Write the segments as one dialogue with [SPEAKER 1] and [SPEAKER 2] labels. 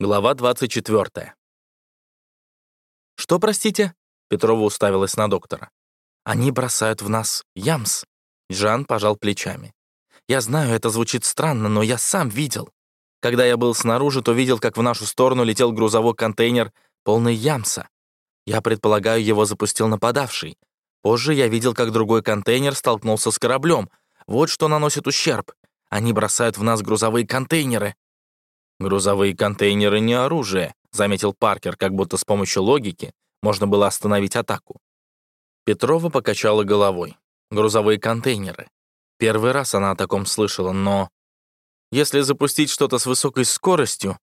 [SPEAKER 1] Глава 24. «Что, простите?» — Петрова уставилась на доктора. «Они бросают в нас ямс». Жан пожал плечами. «Я знаю, это звучит странно, но я сам видел. Когда я был снаружи, то видел, как в нашу сторону летел грузовой контейнер, полный ямса. Я предполагаю, его запустил нападавший. Позже я видел, как другой контейнер столкнулся с кораблем. Вот что наносит ущерб. Они бросают в нас грузовые контейнеры. «Грузовые контейнеры не оружие», — заметил Паркер, как будто с помощью логики можно было остановить атаку. Петрова покачала головой. «Грузовые контейнеры. Первый раз она о таком слышала, но... Если запустить что-то с высокой скоростью,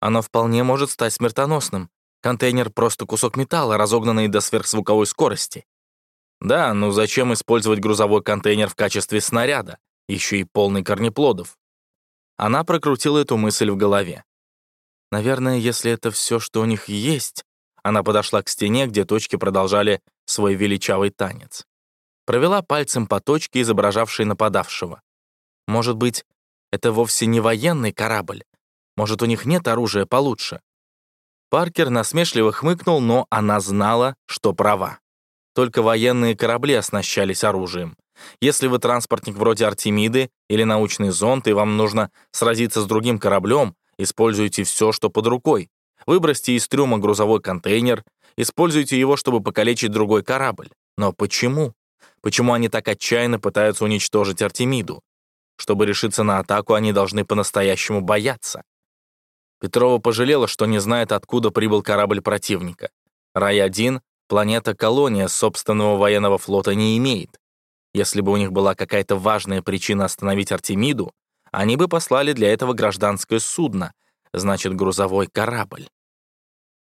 [SPEAKER 1] оно вполне может стать смертоносным. Контейнер — просто кусок металла, разогнанный до сверхзвуковой скорости. Да, ну зачем использовать грузовой контейнер в качестве снаряда, еще и полный корнеплодов? Она прокрутила эту мысль в голове. Наверное, если это все, что у них есть, она подошла к стене, где точки продолжали свой величавый танец. Провела пальцем по точке, изображавшей нападавшего. Может быть, это вовсе не военный корабль? Может, у них нет оружия получше? Паркер насмешливо хмыкнул, но она знала, что права. Только военные корабли оснащались оружием. Если вы транспортник вроде Артемиды или научный зонд, и вам нужно сразиться с другим кораблем, используйте все, что под рукой. Выбросьте из трюма грузовой контейнер, используйте его, чтобы покалечить другой корабль. Но почему? Почему они так отчаянно пытаются уничтожить Артемиду? Чтобы решиться на атаку, они должны по-настоящему бояться. Петрова пожалела, что не знает, откуда прибыл корабль противника. Рай-1, планета-колония собственного военного флота не имеет. Если бы у них была какая-то важная причина остановить Артемиду, они бы послали для этого гражданское судно, значит, грузовой корабль.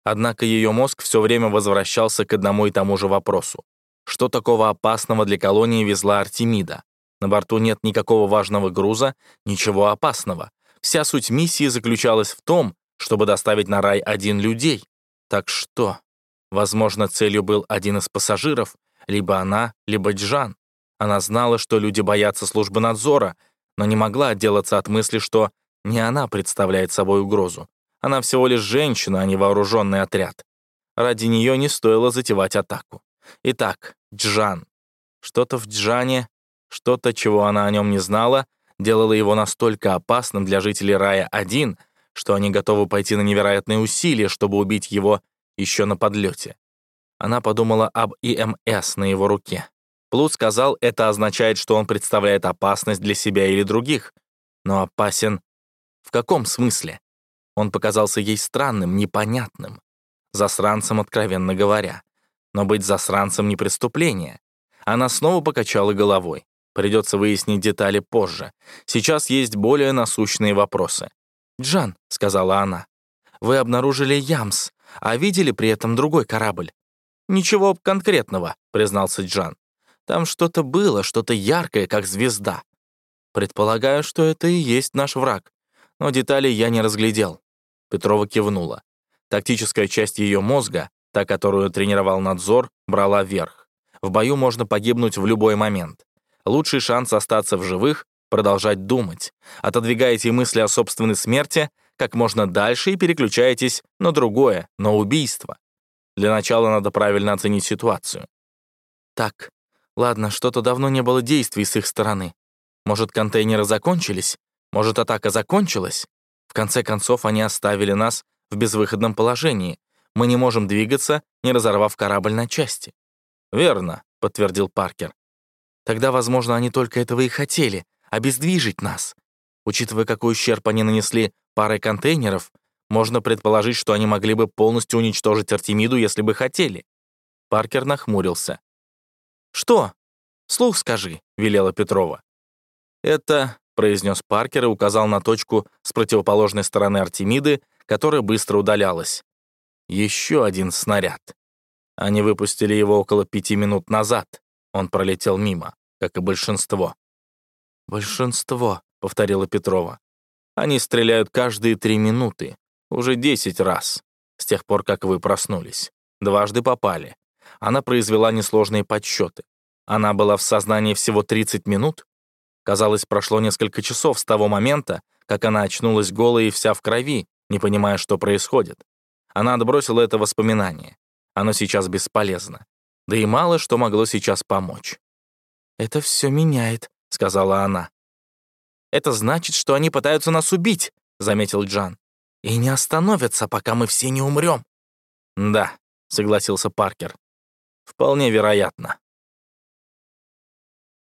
[SPEAKER 1] Однако ее мозг все время возвращался к одному и тому же вопросу. Что такого опасного для колонии везла Артемида? На борту нет никакого важного груза, ничего опасного. Вся суть миссии заключалась в том, чтобы доставить на рай один людей. Так что? Возможно, целью был один из пассажиров, либо она, либо Джан. Она знала, что люди боятся службы надзора, но не могла отделаться от мысли, что не она представляет собой угрозу. Она всего лишь женщина, а не вооруженный отряд. Ради нее не стоило затевать атаку. Итак, Джан. Что-то в Джане, что-то, чего она о нем не знала, делало его настолько опасным для жителей Рая-1, что они готовы пойти на невероятные усилия, чтобы убить его еще на подлете. Она подумала об ИМС на его руке. Плут сказал, это означает, что он представляет опасность для себя или других. Но опасен в каком смысле? Он показался ей странным, непонятным. Засранцем, откровенно говоря. Но быть засранцем — не преступление. Она снова покачала головой. Придется выяснить детали позже. Сейчас есть более насущные вопросы. «Джан», — сказала она, — «вы обнаружили Ямс, а видели при этом другой корабль?» «Ничего конкретного», — признался Джан. Там что-то было, что-то яркое, как звезда. Предполагаю, что это и есть наш враг. Но деталей я не разглядел. Петрова кивнула. Тактическая часть ее мозга, та, которую тренировал надзор, брала верх. В бою можно погибнуть в любой момент. Лучший шанс остаться в живых — продолжать думать. Отодвигаете мысли о собственной смерти как можно дальше и переключаетесь на другое, на убийство. Для начала надо правильно оценить ситуацию. Так, Ладно, что-то давно не было действий с их стороны. Может, контейнеры закончились? Может, атака закончилась? В конце концов, они оставили нас в безвыходном положении. Мы не можем двигаться, не разорвав корабль на части. «Верно», — подтвердил Паркер. «Тогда, возможно, они только этого и хотели — обездвижить нас. Учитывая, какой ущерб они нанесли парой контейнеров, можно предположить, что они могли бы полностью уничтожить Артемиду, если бы хотели». Паркер нахмурился. «Что?» «Слух скажи», — велела Петрова. «Это», — произнес Паркер и указал на точку с противоположной стороны Артемиды, которая быстро удалялась. Еще один снаряд. Они выпустили его около пяти минут назад. Он пролетел мимо, как и большинство. «Большинство», — повторила Петрова. «Они стреляют каждые три минуты. Уже десять раз, с тех пор, как вы проснулись. Дважды попали она произвела несложные подсчеты. Она была в сознании всего 30 минут. Казалось, прошло несколько часов с того момента, как она очнулась голой и вся в крови, не понимая, что происходит. Она отбросила это воспоминание. Оно сейчас бесполезно. Да и мало что могло сейчас помочь. «Это все меняет», — сказала она. «Это значит, что они пытаются нас убить», — заметил Джан. «И не остановятся, пока мы все не умрем». «Да», — согласился Паркер. «Вполне вероятно».